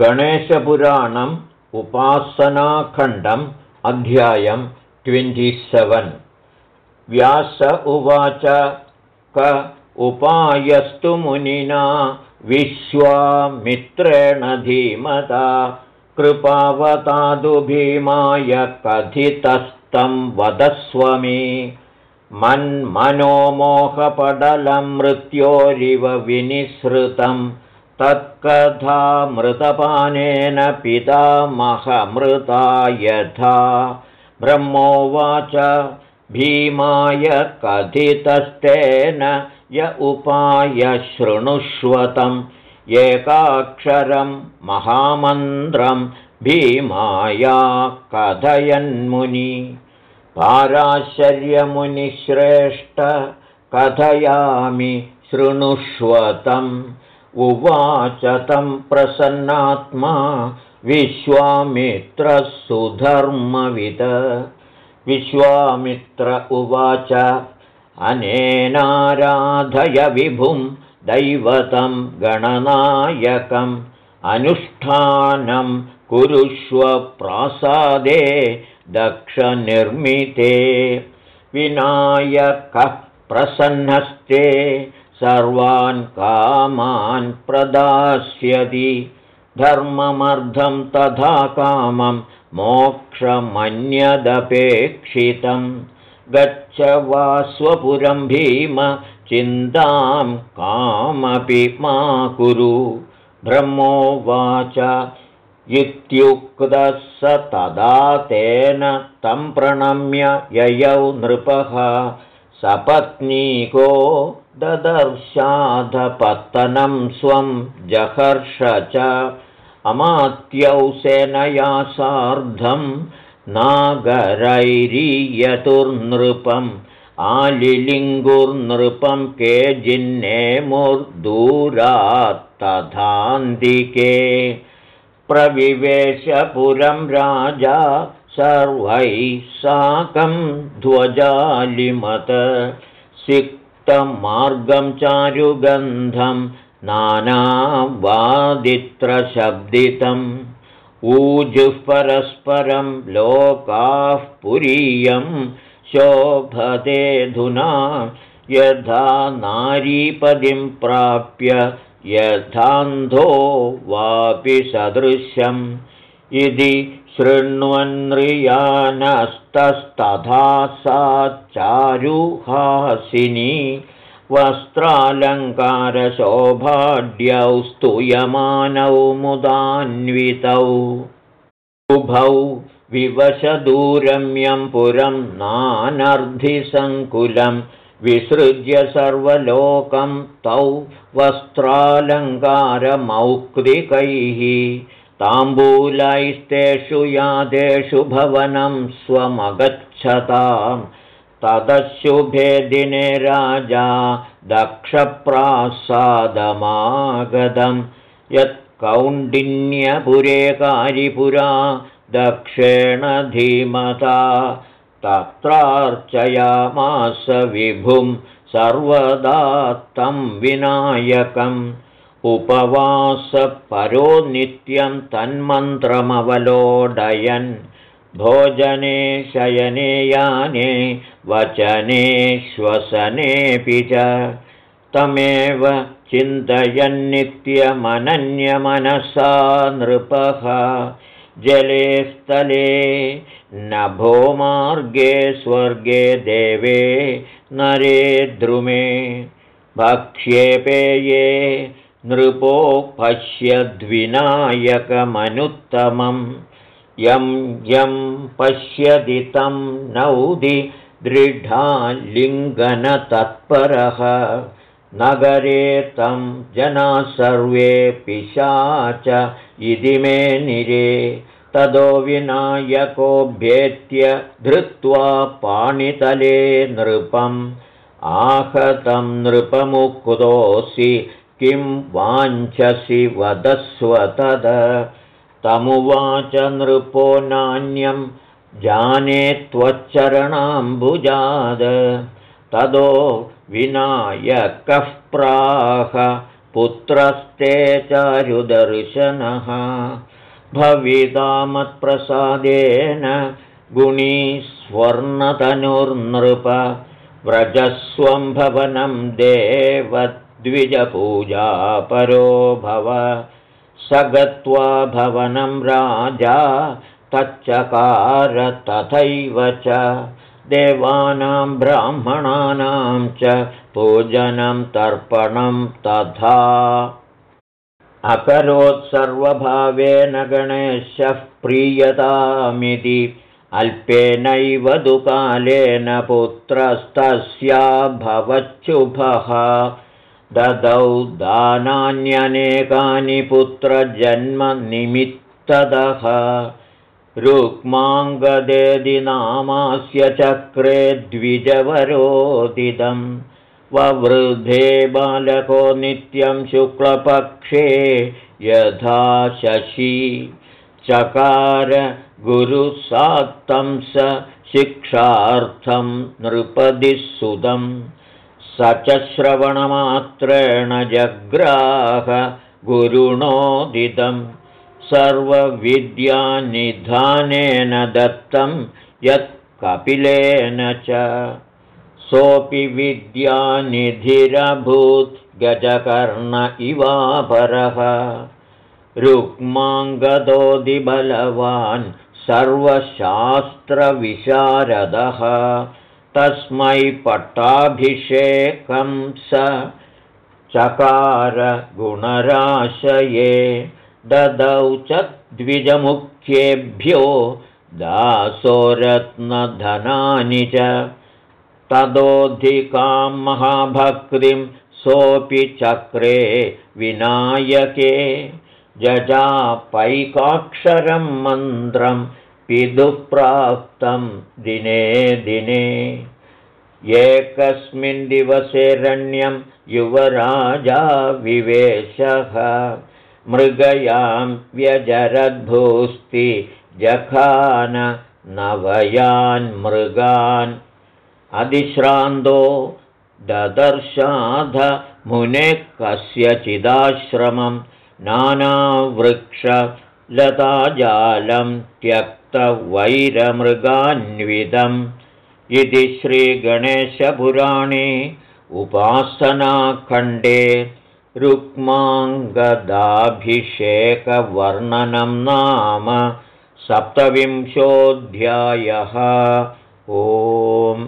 गणेशपुराणम् उपासनाखण्डम् अध्यायम् ट्वेण्टिसेवन्। व्यास उवाच क उपायस्तु मुनिना विश्वामित्रेण धीमता कृपावतादु भीमाय कथितस्तं वदस्व मे मन्मनोमोहपडलं मृत्योरिव विनिसृतम् तत्कथामृतपानेन पितामहमृता यथा ब्रह्मोवाच भीमाय कथितस्तेन य उपाय शृणुष्वतम् एकाक्षरं महामन्त्रं भीमाया कथयन्मुनि। पाराशर्यमुनिश्रेष्ठ कथयामि शृणुष्वतम् उवाच तं प्रसन्नात्मा विश्वामित्रसुधर्मविद। विश्वामित्र उवाच अनेनाराधय विभुं दैवतं गणनायकम् अनुष्ठानं कुरुष्व प्रासादे दक्षनिर्मिते। विनायकः प्रसन्नस्ते सर्वान् कामान् प्रदास्यति। धर्ममर्धं तथा कामं मोक्षमन्यदपेक्षितं गच्छ वा स्वपुरं भीम चिन्तां कामपि मा कुरु। ब्रह्मोवाच इत्युक्तः स तदा तेन तं प्रणम्य ययौ नृपः। सपत्नीको ददर्शाधपत्तनं स्वं जहर्ष च अमात्यौ सेनया सार्धं नागरैरीयतुर्नृपम् आलिलिङ्गुर्नृपं के जिन्नेमुर्दूरात्तथान्तिके प्रविवेशपुरं राजा सर्वैः साकं ध्वजालिमत सिक्तमार्गं चारुगन्धं नानावादित्रशब्दितम् ऊजुः परस्परं लोकाः पुरीयं शोभतेऽधुना यथा नारीपदिं प्राप्य यथान्धो वापि सदृशम् इति शृण्वन्त्रियानस्तस्तथा सा चारुहासिनी वस्त्रालङ्कारशोभाढ्यौ स्तूयमानौ मुदान्वितौ। उभौ विवशदूरम्यं पुरं नानर्धिसङ्कुलं विसृज्य सर्वलोकं तौ वस्त्रालङ्कारमौक्तिकैः ताम्बूलैस्तेषु यादेषु भवनं स्वमगच्छतां तदशुभे दिने राजा दक्षप्रासादमागतं यत्कौण्डिन्यपुरे कारिपुरा दक्षेण धीमता। तत्रार्चयामास विभुं सर्वदा तं विनायकम् उपवासपरो नित्यं तन्मन्त्रमवलोडयन्। भोजने शयने याने वचने श्वसनेऽपि च। तमेव चिन्तयन्नित्यमनन्यमनसा नृपः। जले स्थले नभोमार्गे स्वर्गे देवे नरे द्रुमे। भक्ष्येपेये नृपो पश्यद्विनायकमनुत्तमं यं यं पश्यति तं नौदि दृढालिङ्गनतत्परः। नगरे तं जनाः सर्वे पिशाच इति मे निरे। तदो विनायकोऽभ्येत्य धृत्वा पाणितले नृपम्। आहतं नृपमुक्तोऽसि किं वाञ्छसि वदस्व तद तमुवाच नृपो नान्यं जाने त्वच्चरणाम्बुजाद। तदो विनायकः प्राह पुत्रस्ते चारुदर्शनः। भवितामत्प्रसादेन गुणी स्वर्णतनुर्नृप व्रजस्वं भवनं देवद्विजपूजा परो भव। स गत्वा भवनं राजा तच्चकार तथैव च। देवानां ब्राह्मणानां च पूजनं तर्पणं तथा। अकरोत्सर्वभावेन गणेशः प्रीयतामिति। अल्पेनैव दुकालेन पुत्रस्तस्या भवच्छुभः ददौ दानान्यनेकानि पुत्रजन्मनिमित्तदः। रुक्माङ्गदेदिनामास्य चक्रे द्विजवरोदिदम् ववृद्धे बालको नित्यं शुक्लपक्षे यथा शशि। चकार गुरुसाक्तं स शिक्षार्थं नृपदिःसुतं स च श्रवणमात्रेण जग्राह गुरुणोदितं सर्वविद्यानिधानेन दत्तं यत् कपिलेन च। सोऽपि विद्यानिधिरभूत् गजकर्ण इवापरः। रुक्माङ्गदोदिबलवान् सर्वशास्त्रविशारदः तस्मै पट्टाभिषेकं स चकारगुणराशये ददौ च द्विजमुख्येभ्यो दासोरत्नधनानि च तदोऽधिकां महाभक्तिं सोऽपि चक्रे विनायके जजापैकाक्षरं मन्त्रं पितुः दिने दिने। एकस्मिन् दिवसे रण्यं युवराजा विवेशः। मृगयां व्यजरद्भूस्ति जखान नवयान् मृगान्। अधिश्रान्तो ददर्शाध मुने कस्यचिदाश्रमं नानावृक्षलताजालं त्यक्तवैरमृगान्वितम् इति श्रीगणेशपुराणे उपासनाखण्डे रुक्माङ्गदाभिषेकवर्णनं नाम सप्तविंशोऽध्यायः। ओम्